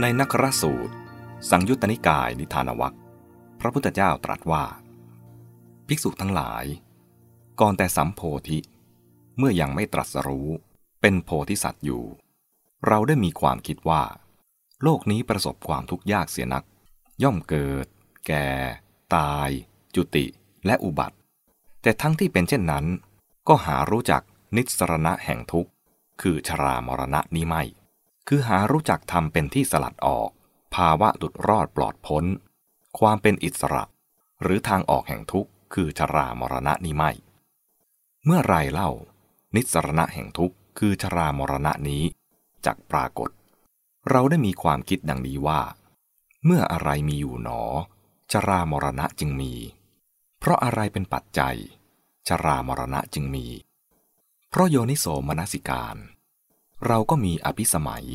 ในนักรสูตร สังยุตตนิกายนิทานวัคพระพุทธเจ้าตรัสว่า ภิกษุทั้งหลาย ก่อนแต่สัมโพธิ เมื่อยังไม่ตรัสรู้เป็นโพธิสัตว์อยู่ เราได้มีความคิดว่า โลกนี้ประสบความทุกข์ยากเสียนัก ย่อมเกิด แก่ ตาย จุติ และอุบัติ แต่ทั้งที่เป็นเช่นนั้น ก็หารู้จักนิสรณะแห่งทุกข์ คือชรามรณะนี้ไม่ คือหารู้จักทำเป็นที่สลัดออก ภาวะดุดรอดปลอดพ้น ความเป็นอิสระ หรือทางออกแห่งทุกข์คือชรามรณะนี้ไม่ เมื่อไรเล่า นิสรณะแห่งทุกข์คือชรามรณะนี้จักปรากฏ เราได้มีความคิดดังนี้ว่า เมื่ออะไรมีอยู่หนอ ชรามรณะจึงมี เพราะอะไรเป็นปัจจัย ชรามรณะจึงมี เพราะโยนิโสมนสิการ เราก็มีอภิสมัย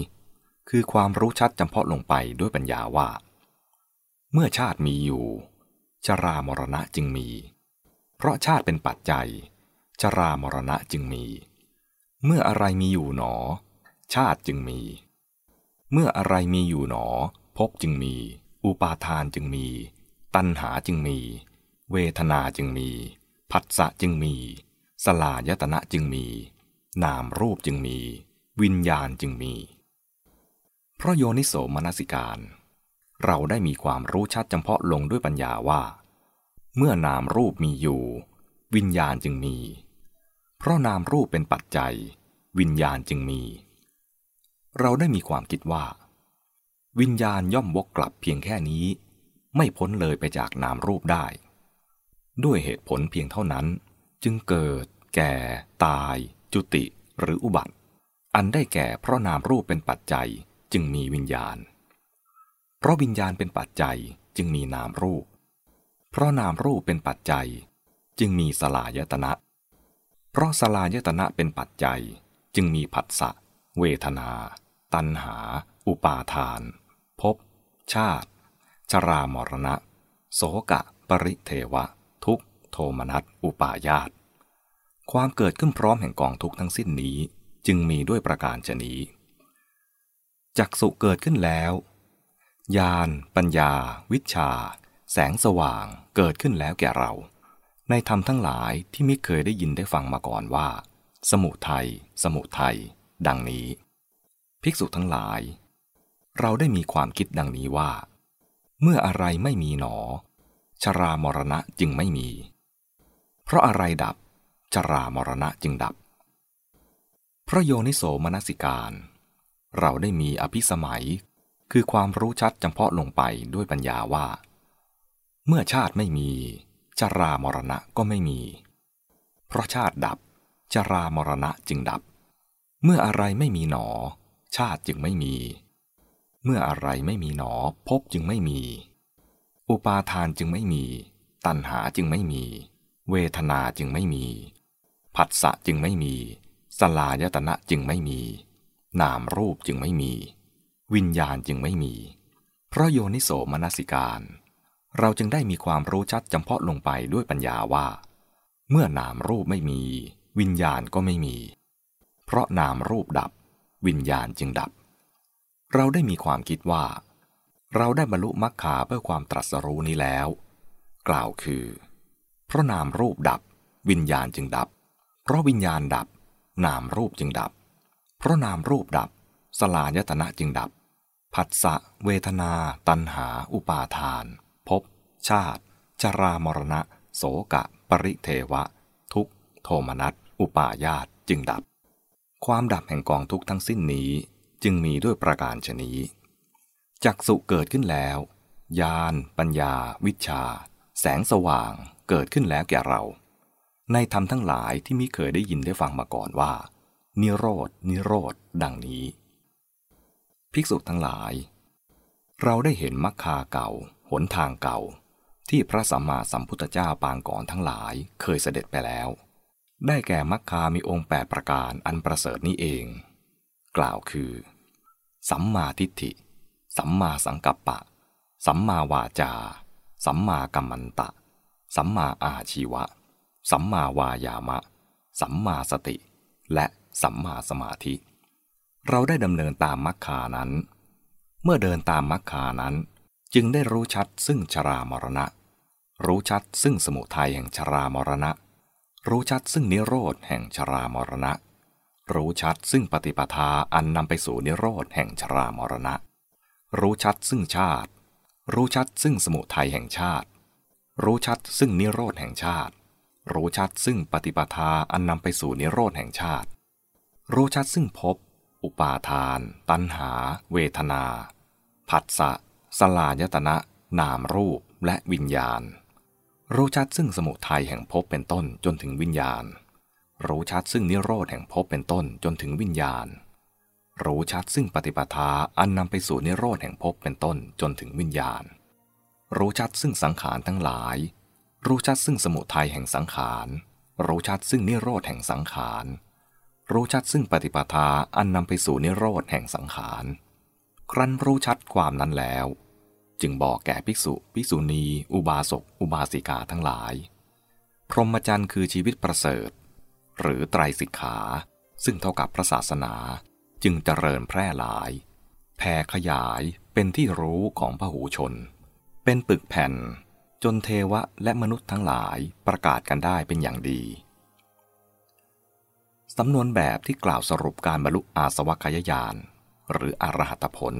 คือความรู้ชัดจำเพาะลงไปด้วยปัญญาว่า เมื่อชาติมีอยู่ ชรามรณะจึงมี เพราะชาติเป็นปัจจัย ชรามรณะจึงมี เมื่ออะไรมีอยู่หนอ ชาติจึงมี เมื่ออะไรมีอยู่หนอภพจึงมี อุปาทานจึงมี ตัณหาจึงมี เวทนาจึงมี ผัสสะจึงมี สลายตนะจึงมี นามรูปจึงมี วิญญาณจึงมี เพราะโยนิโสมนสิการ เราได้มีความรู้ชัดจำเพาะลงด้วยปัญญาว่า เมื่อนามรูปมีอยู่ วิญญาณจึงมี เพราะนามรูปเป็นปัจจัย วิญญาณจึงมี เราได้มีความคิดว่า วิญญาณย่อมวกกลับเพียงแค่นี้ ไม่พ้นเลยไปจากนามรูปได้ ด้วยเหตุผลเพียงเท่านั้น จึงเกิด แก่ ตาย จุติหรืออุบัติ อันได้แก่เพราะนามรูปเป็นปัจจัยจึงมีวิญญาณ เพราะวิญญาณเป็นปัจจัยจึงมีนามรูป เพราะนามรูปเป็นปัจจัย จึงมีสลายตนะ เพราะสลายตนะเป็นปัจจัย จึงมีผัสสะ เวทนา ตัณหา อุปาทาน ภพ ชาติ ชรามรณะ โสกะ ปริเทวะ ทุกโทมนัส อุปาญาต ความเกิดขึ้นพร้อมแห่งกองทุกทั้งสิ้นนี้ จึงมีด้วยประการชนี้จักสุเกิดขึ้นแล้ว ญาณปัญญา วิชา แสงสว่างเกิดขึ้นแล้วแก่เรา ในธรรมทั้งหลายที่ม่เคยได้ยินได้ฟังมาก่อนว่า สมุทัยสมุทัยดังนี้ ภิกษุทั้งหลาย เราได้มีความคิดดังนี้ว่า เมื่ออะไรไม่มีหนอ ชรามรณะจึงไม่มี เพราะอะไรดับ ชรามรณะจึงดับ พระโยนิโสมนสิการ เราได้มีอภิสมัย คือความรู้ชัดจำเพาะลงไปด้วยปัญญาว่า เมื่อชาติไม่มีชรามรณะก็ไม่มี เพราะชาติดับชรามรณะจึงดับ เมื่ออะไรไม่มีหนอ ชาติจึงไม่มี เมื่ออะไรไม่มีหนอภพจึงไม่มี อุปาทานจึงไม่มี ตัณหาจึงไม่มี เวทนาจึงไม่มี ผัสสะจึงไม่มี สลายตนะจึงไม่มี นามรูปจึงไม่มี วิญญาณจึงไม่มี เพราะโยนิโสมนสิการ เราจึงได้มีความรู้ชัดจำเพาะลงไปด้วยปัญญาว่า เมื่อนามรูปไม่มี วิญญาณก็ไม่มี เพราะนามรูปดับ วิญญาณจึงดับ เราได้มีความคิดว่า เราได้บรรลุมรรคาเพื่อความตรัสรู้นี้แล้ว กล่าวคือ เพราะนามรูปดับ วิญญาณจึงดับ เพราะวิญญาณดับ นามรูปจึงดับ เพราะนามรูปดับ สลายตนะจึงดับ ผัสสะเวทนา ตัณหา อุปาทานภพชาติ ชรามรณะ โสกะ ปริเทวะ ทุกโทมนัสอุปาญาตจึงดับ ความดับแห่งกองทุกทั้งสิ้นนี้จึงมีด้วยประการชนี้จักสุเกิดขึ้นแล้วญาณปัญญา วิชา แสงสว่างเกิดขึ้นแล้วแก่เรา ในธรรมทั้งหลายที่มิเคยได้ยินได้ฟังมาก่อนว่า นิโรดนิโรธดังนี้ ภิกษุทั้งหลาย เราได้เห็นมรรคาเก่า หนทางเก่า ที่พระสัมมาสัมพุทธเจ้าปางก่อนทั้งหลายเคยเสด็จไปแล้ว ได้แก่มรรคามีองค์แปดประการอันประเสริฐนี้เอง กล่าวคือ สัมมาทิฏฐิ สัมมาสังกัปปะ สัมมาวาจา สัมมากัมมันตะ สัมมาอาชีวะ สัมมาวายามะ สัมมาสติ และสัมมาสมาธิ เราได้ดำเนินตามมรรคานั้น เมื่อเดินตามมรรคานั้นจึงได้รู้ชัดซึ่งชรามรณะ รู้ชัดซึ่งสมุทัยแห่งชรามรณะ รู้ชัดซึ่งนิโรธแห่งชรามรณะ รู้ชัดซึ่งปฏิปทาอันนำไปสู่นิโรธแห่งชรามรณะ รู้ชัดซึ่งชาติ รู้ชัดซึ่งสมุทัยแห่งชาติ รู้ชัดซึ่งนิโรธแห่งชาติ รู้ชัดซึ่งปฏิปทาอันนำไปสู่นิโรธแห่งชาติ รู้ชัดซึ่งภพอุปาทาน ตัณหา เวทนา ผัสสะ สลายตนะ นามรูป และวิญญาณ รู้ชัดซึ่งสมุทัยแห่งภพเป็นต้นจนถึงวิญญาณ รู้ชัดซึ่งนิโรธแห่งภพเป็นต้นจนถึงวิญญาณ รู้ชัดซึ่งปฏิปทาอันนำไปสู่นิโรธแห่งภพเป็นต้นจนถึงวิญญาณ รู้ชัดซึ่งสังขารทั้งหลาย รู้ชัดซึ่งสมุทัยแห่งสังขาร รู้ชัดซึ่งนิโรธแห่งสังขาร รู้ชัดซึ่งปฏิปทาอันนำไปสู่นิโรธแห่งสังขาร ครั้นรู้ชัดความนั้นแล้ว จึงบอกแก่ภิกษุ ภิกษุณี อุบาสก อุบาสิกาทั้งหลาย พรหมจรรย์คือชีวิตประเสริฐ หรือไตรสิกขา ซึ่งเท่ากับพระศาสนา จึงเจริญแพร่หลาย แผ่ขยายเป็นที่รู้ของพหูชน เป็นปึกแผ่น จนเทวะและมนุษย์ทั้งหลายประกาศกันได้เป็นอย่างดี สำนวนแบบที่กล่าวสรุปการบรรลุอาสวัคยายานหรืออรหัตผล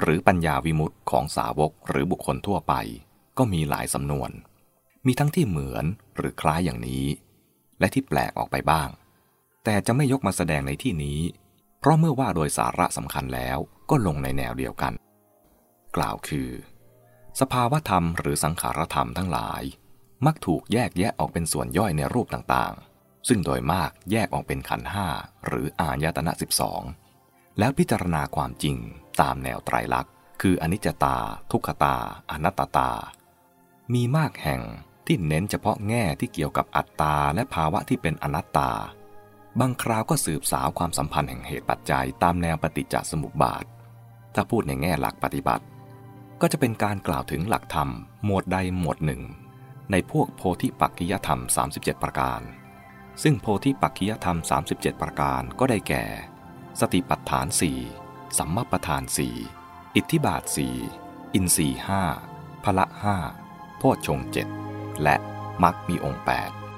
หรือปัญญาวิมุตติของสาวกหรือบุคคลทั่วไป ก็มีหลายสำนวน มีทั้งที่เหมือนหรือคล้ายอย่างนี้ และที่แปลกออกไปบ้าง แต่จะไม่ยกมาแสดงในที่นี้ เพราะเมื่อว่าโดยสาระสำคัญแล้วก็ลงในแนวเดียวกัน กล่าวคือ สภาวธรรมหรือสังขารธรรมทั้งหลาย มักถูกแยกแยะออกเป็นส่วนย่อยในรูปต่างๆ ซึ่งโดยมากแยกออกเป็นขันห้าหรืออายตนะ 12 แล้วพิจารณาความจริงตามแนวไตรลักษณ์ คืออนิจจตา ทุกขตา อนัตตา มีมากแห่งที่เน้นเฉพาะแง่ที่เกี่ยวกับอัตตาและภาวะที่เป็นอนัตตา บางคราวก็สืบสาวความสัมพันธ์แห่งเหตุปัจจัยตามแนวปฏิจจสมุปบาท ถ้าพูดในแง่หลักปฏิบัติ ก็จะเป็นการกล่าวถึงหลักธรรม หมวดใดหมวดหนึ่ง ในพวกโพธิปักกิยธรรม 37 ประการ ซึ่งโพธิปักขิยธรรม 37 ประการก็ได้แก่ สติปัฏฐานสี่สัมมาประธานสี่อิทธิบาทสี่อินทรีห้าพละห้าโพชฌงเจ็ดและมักมีองค์ 8